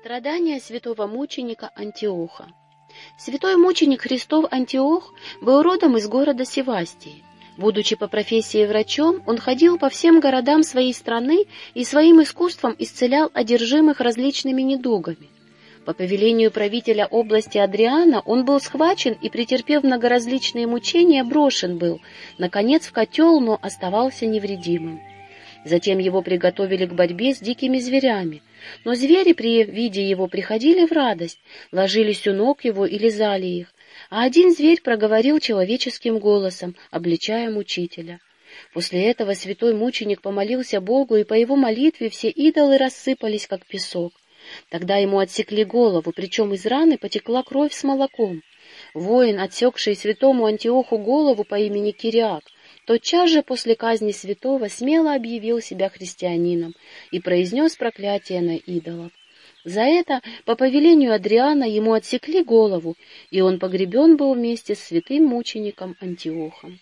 Страдания святого мученика Антиоха Святой мученик Христов Антиох был родом из города Севастии. Будучи по профессии врачом, он ходил по всем городам своей страны и своим искусством исцелял одержимых различными недугами. По повелению правителя области Адриана он был схвачен и, претерпев многоразличные мучения, брошен был, наконец в котел, но оставался невредимым. Затем его приготовили к борьбе с дикими зверями. Но звери при виде его приходили в радость, ложились у ног его и лизали их. А один зверь проговорил человеческим голосом, обличая мучителя. После этого святой мученик помолился Богу, и по его молитве все идолы рассыпались, как песок. Тогда ему отсекли голову, причем из раны потекла кровь с молоком. Воин, отсекший святому Антиоху голову по имени Кириак, тотчас же после казни святого смело объявил себя христианином и произнес проклятие на идолов. За это, по повелению Адриана, ему отсекли голову, и он погребен был вместе с святым мучеником Антиохом.